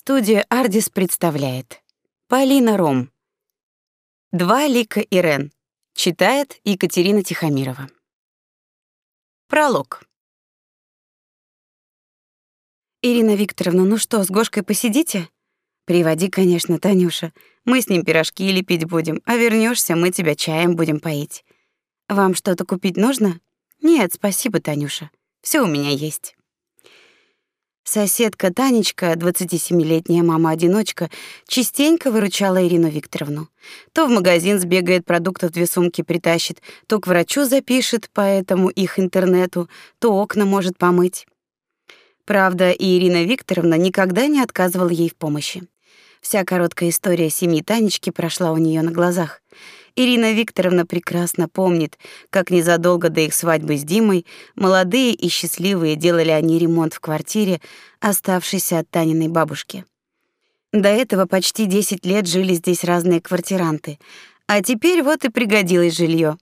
Студия Ардис представляет Полина Ром. Два лика Ирен. Читает Екатерина Тихомирова. Пролог. Ирина Викторовна, ну что, с Гошкой посидите? Приводи, конечно, Танюша. Мы с ним пирожки лепить будем, а вернешься, мы тебя чаем будем поить. Вам что-то купить нужно? Нет, спасибо, Танюша. Все у меня есть. Соседка Танечка, 27-летняя мама-одиночка, частенько выручала Ирину Викторовну. То в магазин сбегает, продуктов две сумки притащит, то к врачу запишет по этому их интернету, то окна может помыть. Правда, и Ирина Викторовна никогда не отказывала ей в помощи. Вся короткая история семьи Танечки прошла у нее на глазах. Ирина Викторовна прекрасно помнит, как незадолго до их свадьбы с Димой молодые и счастливые делали они ремонт в квартире, оставшейся от Таниной бабушки. До этого почти 10 лет жили здесь разные квартиранты, а теперь вот и пригодилось жилье.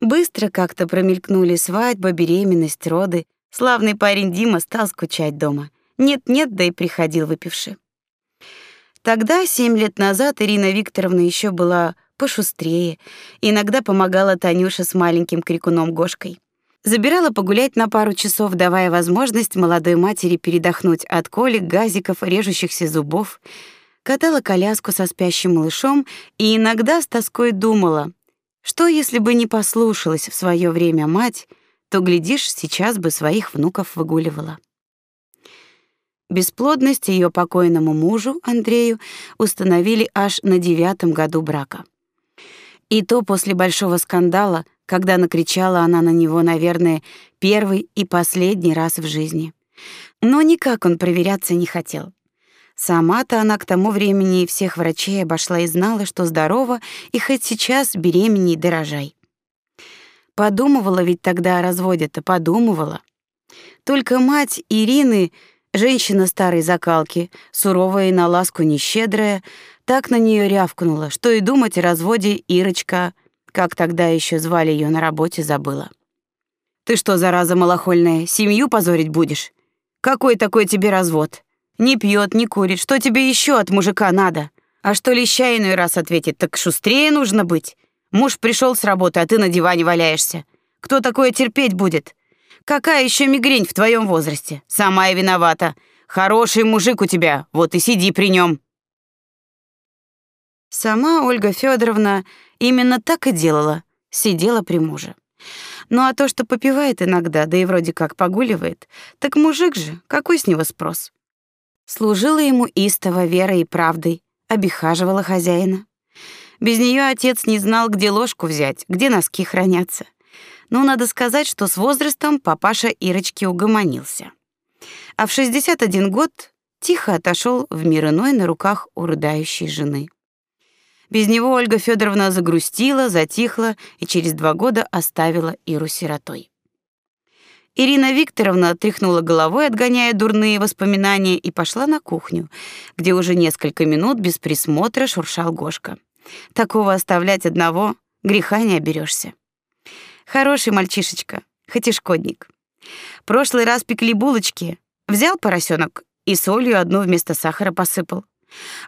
Быстро как-то промелькнули свадьба, беременность, роды. Славный парень Дима стал скучать дома. Нет-нет, да и приходил выпивший. Тогда, семь лет назад, Ирина Викторовна еще была пошустрее. Иногда помогала Танюша с маленьким крикуном Гошкой. Забирала погулять на пару часов, давая возможность молодой матери передохнуть от колик, газиков, режущихся зубов. Катала коляску со спящим малышом и иногда с тоской думала, что если бы не послушалась в свое время мать, то глядишь, сейчас бы своих внуков выгуливала. Бесплодность ее покойному мужу Андрею установили аж на девятом году брака. И то после большого скандала, когда накричала она на него, наверное, первый и последний раз в жизни. Но никак он проверяться не хотел. Сама-то она к тому времени всех врачей обошла и знала, что здорова, и хоть сейчас беременней дорожай. Подумывала ведь тогда о разводе-то, подумывала. Только мать Ирины, женщина старой закалки, суровая и на ласку нещедрая, так на нее рявкнула, что и думать о разводе Ирочка, как тогда еще звали ее на работе, забыла. Ты что, зараза малохольная, семью позорить будешь? Какой такой тебе развод? Не пьет, не курит, что тебе еще от мужика надо? А что леща иной раз ответит, так шустрее нужно быть. Муж пришел с работы, а ты на диване валяешься. Кто такое терпеть будет? Какая еще мигрень в твоем возрасте? Сама я виновата. Хороший мужик у тебя, вот и сиди при нем. Сама Ольга Федоровна именно так и делала, сидела при муже. Ну а то, что попивает иногда, да и вроде как погуливает, так мужик же, какой с него спрос? Служила ему истово верой и правдой, обихаживала хозяина. Без нее отец не знал, где ложку взять, где носки хранятся. Но надо сказать, что с возрастом папаша Ирочки угомонился. А в 61 год тихо отошел в мир иной на руках у рыдающей жены. Без него Ольга Федоровна загрустила, затихла и через два года оставила Иру сиротой. Ирина Викторовна тряхнула головой, отгоняя дурные воспоминания, и пошла на кухню, где уже несколько минут без присмотра шуршал Гошка. Такого оставлять одного греха не оберешься. Хороший мальчишечка, хоть и шкодник. Прошлый раз пекли булочки, взял поросенок и солью одну вместо сахара посыпал.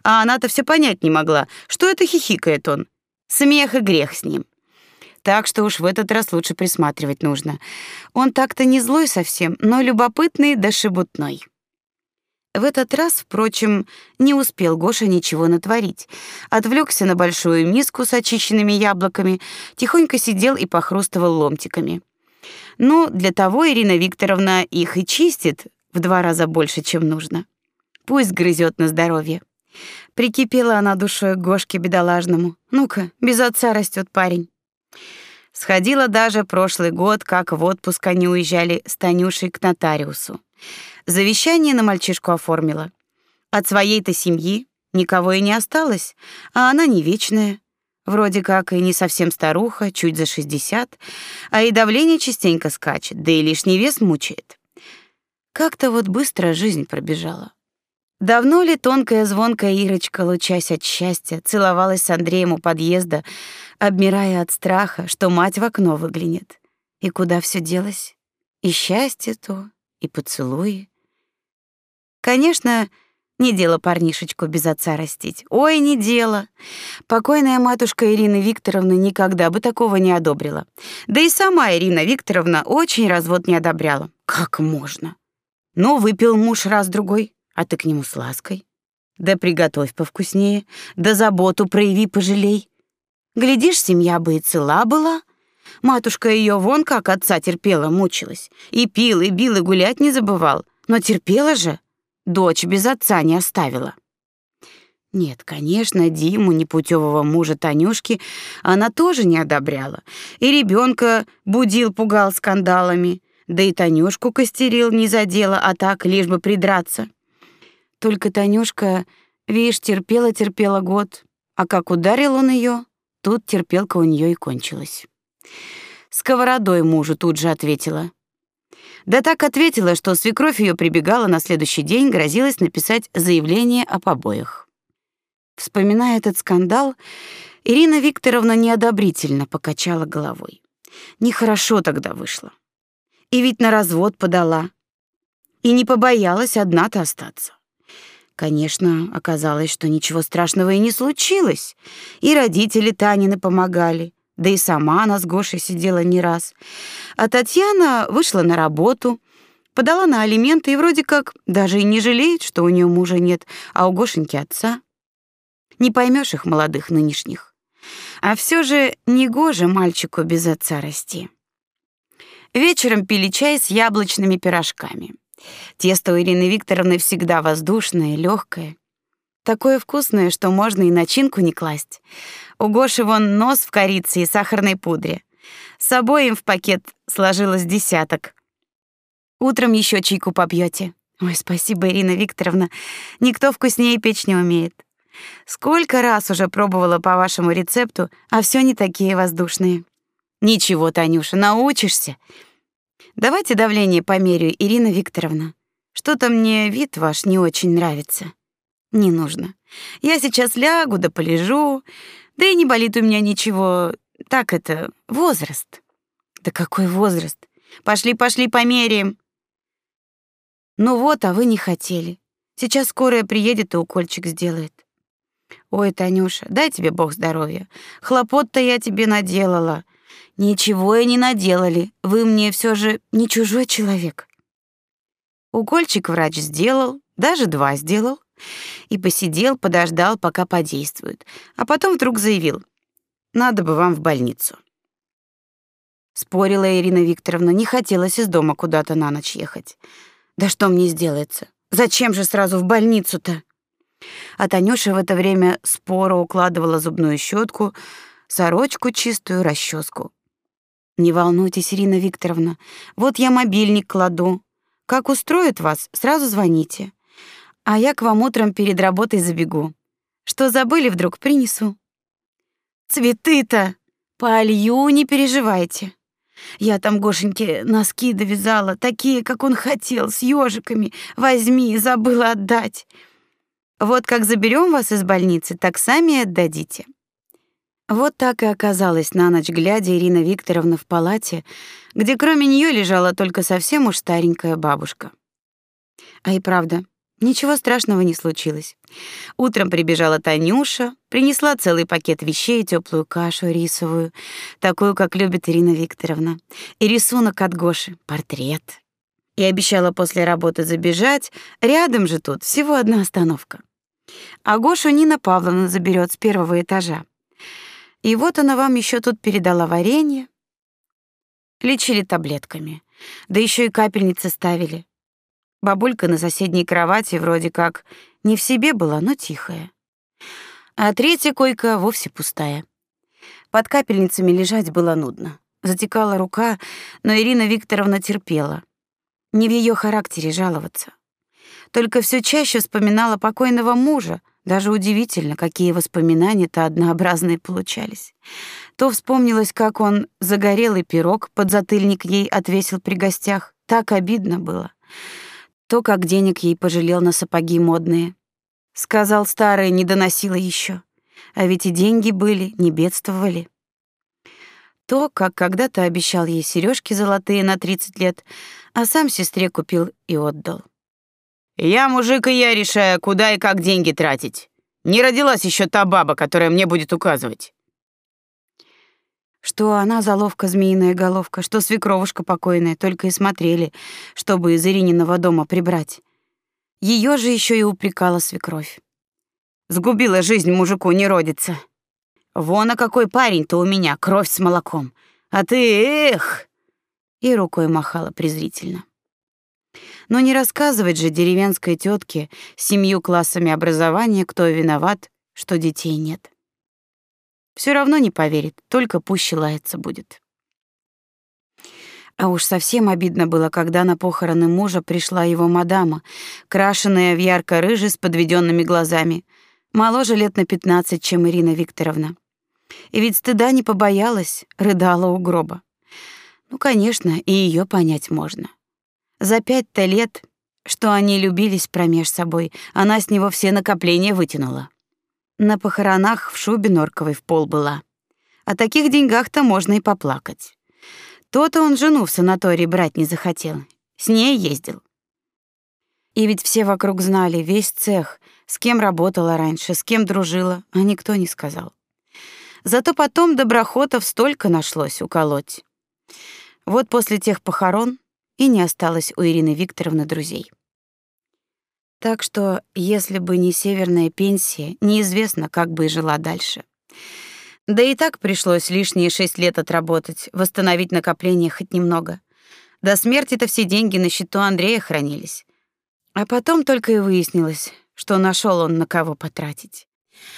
А она-то все понять не могла, что это хихикает он. Смех и грех с ним. Так что уж в этот раз лучше присматривать нужно. Он так-то не злой совсем, но любопытный да шебутной. В этот раз, впрочем, не успел Гоша ничего натворить. Отвлекся на большую миску с очищенными яблоками, тихонько сидел и похрустывал ломтиками. Но для того Ирина Викторовна их и чистит в два раза больше, чем нужно. Пусть грызет на здоровье. Прикипела она душой к Гошке бедолажному. Ну-ка, без отца растет парень. Сходила даже прошлый год, как в отпуск они уезжали с Танюшей к нотариусу. Завещание на мальчишку оформила. От своей-то семьи никого и не осталось, а она не вечная. Вроде как и не совсем старуха, чуть за 60, а и давление частенько скачет, да и лишний вес мучает. Как-то вот быстро жизнь пробежала. Давно ли тонкая звонкая Ирочка, лучась от счастья, целовалась с Андреем у подъезда, обмирая от страха, что мать в окно выглянет? И куда все делось? И счастье то, и поцелуи. Конечно, Не дело парнишечку без отца растить. Ой, не дело. Покойная матушка Ирина Викторовна никогда бы такого не одобрила. Да и сама Ирина Викторовна очень развод не одобряла. Как можно? Ну, выпил муж раз-другой, а ты к нему с лаской. Да приготовь повкуснее, да заботу прояви, пожалей. Глядишь, семья бы и цела была. Матушка ее вон как отца терпела, мучилась. И пил, и бил, и гулять не забывал. Но терпела же. Дочь без отца не оставила. Нет, конечно, Диму, непутевого мужа Танюшки, она тоже не одобряла. И ребенка будил, пугал скандалами, да и Танюшку костерил не за дело, а так лишь бы придраться. Только Танюшка, видишь, терпела-терпела год, а как ударил он ее, тут терпелка у нее и кончилась. Сковородой мужу тут же ответила. Да так ответила, что свекровь ее прибегала на следующий день, грозилась написать заявление о побоях. Вспоминая этот скандал, Ирина Викторовна неодобрительно покачала головой. Нехорошо тогда вышло. И ведь на развод подала. И не побоялась одна-то остаться. Конечно, оказалось, что ничего страшного и не случилось. И родители Танины помогали. Да и сама она с Гошей сидела не раз. А Татьяна вышла на работу, подала на алименты и вроде как даже и не жалеет, что у нее мужа нет, а у Гошеньки отца. Не поймешь их молодых нынешних. А все же не гоже мальчику без отца расти. Вечером пили чай с яблочными пирожками. Тесто у Ирины Викторовны всегда воздушное, легкое, Такое вкусное, что можно и начинку не класть. У Гоши вон нос в корице и сахарной пудре. С им в пакет сложилось десяток. Утром еще чайку попьете. Ой, спасибо, Ирина Викторовна. Никто вкуснее печь не умеет. Сколько раз уже пробовала по вашему рецепту, а все не такие воздушные. Ничего, Танюша, научишься. Давайте давление померяю, Ирина Викторовна. Что-то мне вид ваш не очень нравится. Не нужно. Я сейчас лягу да полежу. Да и не болит у меня ничего. Так это возраст. Да какой возраст? Пошли, пошли померяем. Ну вот, а вы не хотели. Сейчас скорая приедет и укольчик сделает. Ой, Танюша, дай тебе Бог здоровья. Хлопот-то я тебе наделала. Ничего я не наделали. Вы мне все же не чужой человек. Укольчик врач сделал, даже два сделал и посидел, подождал, пока подействует, а потом вдруг заявил: "Надо бы вам в больницу". Спорила Ирина Викторовна, не хотелось из дома куда-то на ночь ехать. Да что мне сделается? Зачем же сразу в больницу-то? А Танюша в это время споро укладывала зубную щетку, сорочку чистую, расческу. Не волнуйтесь, Ирина Викторовна. Вот я мобильник кладу. Как устроит вас, сразу звоните. А я к вам утром перед работой забегу. Что забыли, вдруг принесу. Цветы-то полью, не переживайте. Я там Гошеньке носки довязала, такие, как он хотел, с ёжиками. Возьми, забыла отдать. Вот как заберем вас из больницы, так сами отдадите. Вот так и оказалась на ночь глядя Ирина Викторовна в палате, где кроме нее лежала только совсем уж старенькая бабушка. А и правда, Ничего страшного не случилось. Утром прибежала Танюша, принесла целый пакет вещей и теплую кашу рисовую, такую, как любит Ирина Викторовна, и рисунок от Гоши, портрет. И обещала после работы забежать, рядом же тут всего одна остановка. А Гошу Нина Павловна заберет с первого этажа. И вот она вам еще тут передала варенье. Лечили таблетками, да еще и капельницы ставили. Бабулька на соседней кровати вроде как не в себе была, но тихая. А третья койка вовсе пустая. Под капельницами лежать было нудно. Затекала рука, но Ирина Викторовна терпела. Не в ее характере жаловаться. Только все чаще вспоминала покойного мужа, даже удивительно, какие воспоминания-то однообразные получались. То вспомнилось, как он загорелый пирог под затыльник ей отвесил при гостях. Так обидно было то, как денег ей пожалел на сапоги модные. Сказал старый, не доносила еще. А ведь и деньги были, не бедствовали. То, как когда-то обещал ей сережки золотые на 30 лет, а сам сестре купил и отдал. Я мужик, и я решаю, куда и как деньги тратить. Не родилась еще та баба, которая мне будет указывать. Что она заловка змеиная головка, что свекровушка покойная, только и смотрели, чтобы из Ирининого дома прибрать. Ее же еще и упрекала свекровь. Сгубила жизнь мужику не родится. Вон, а какой парень-то у меня, кровь с молоком. А ты, эх!» И рукой махала презрительно. Но не рассказывать же деревенской тетке семью классами образования, кто виноват, что детей нет. Все равно не поверит, только пуще лаяться будет. А уж совсем обидно было, когда на похороны мужа пришла его мадама, крашеная в ярко-рыжий с подведенными глазами, моложе лет на пятнадцать, чем Ирина Викторовна. И ведь стыда не побоялась, рыдала у гроба. Ну, конечно, и ее понять можно. За пять-то лет, что они любились промеж собой, она с него все накопления вытянула. На похоронах в шубе норковой в пол была. О таких деньгах-то можно и поплакать. То-то он жену в санаторий брать не захотел. С ней ездил. И ведь все вокруг знали, весь цех, с кем работала раньше, с кем дружила, а никто не сказал. Зато потом доброхотов столько нашлось уколоть. Вот после тех похорон и не осталось у Ирины Викторовны друзей. Так что, если бы не северная пенсия, неизвестно, как бы и жила дальше. Да и так пришлось лишние шесть лет отработать, восстановить накопление хоть немного. До смерти-то все деньги на счету Андрея хранились. А потом только и выяснилось, что нашел он на кого потратить.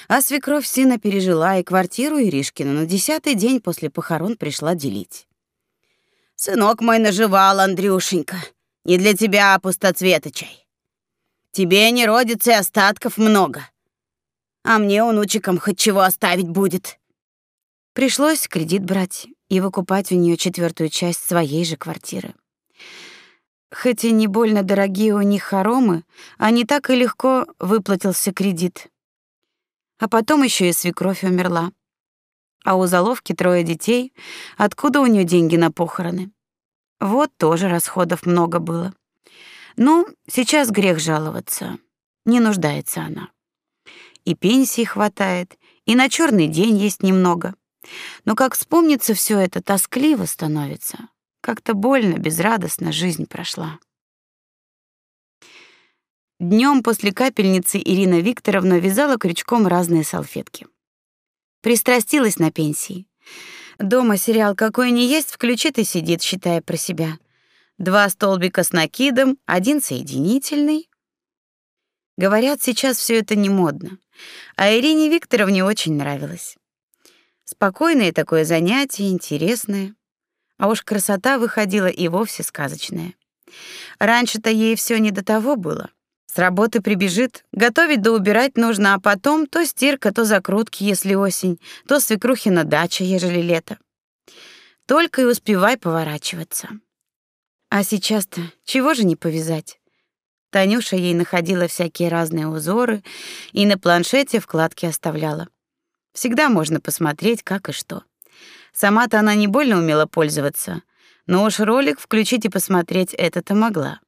А свекровь сына пережила, и квартиру Иришкина на десятый день после похорон пришла делить. «Сынок мой наживал, Андрюшенька. Не для тебя, а. Тебе не родится и остатков много. А мне, унучикам, хоть чего оставить будет». Пришлось кредит брать и выкупать у нее четвертую часть своей же квартиры. Хоть и не больно дорогие у них хоромы, а не так и легко выплатился кредит. А потом еще и свекровь умерла. А у заловки трое детей. Откуда у нее деньги на похороны? Вот тоже расходов много было. Ну, сейчас грех жаловаться. Не нуждается она. И пенсии хватает, и на черный день есть немного. Но как вспомнится все это, тоскливо становится. Как-то больно, безрадостно жизнь прошла. Днем после капельницы Ирина Викторовна вязала крючком разные салфетки. Пристрастилась на пенсии. Дома сериал какой ни есть, включит и сидит, считая про себя. Два столбика с накидом, один соединительный. Говорят, сейчас все это не модно. А Ирине Викторовне очень нравилось. Спокойное такое занятие, интересное. А уж красота выходила и вовсе сказочная. Раньше-то ей все не до того было. С работы прибежит, готовить да убирать нужно, а потом то стирка, то закрутки, если осень, то свекрухина дача, ежели лето. Только и успевай поворачиваться. А сейчас-то чего же не повязать? Танюша ей находила всякие разные узоры и на планшете вкладки оставляла. Всегда можно посмотреть, как и что. Сама-то она не больно умела пользоваться, но уж ролик включить и посмотреть это-то могла.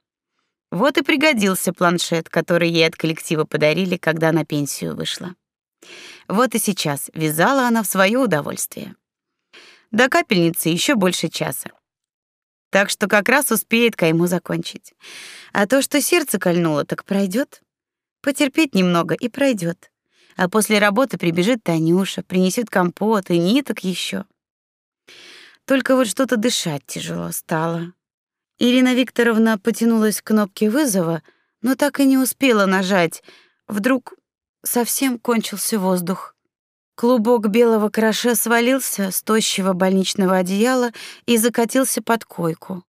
Вот и пригодился планшет, который ей от коллектива подарили, когда на пенсию вышла. Вот и сейчас вязала она в свое удовольствие. До капельницы еще больше часа. Так что как раз успеет кайму закончить. А то, что сердце кольнуло, так пройдет. Потерпеть немного и пройдет. А после работы прибежит Танюша, принесет компот и ниток еще. Только вот что-то дышать тяжело стало. Ирина Викторовна потянулась к кнопке вызова, но так и не успела нажать. Вдруг совсем кончился воздух. Клубок белого краше свалился с тощего больничного одеяла и закатился под койку.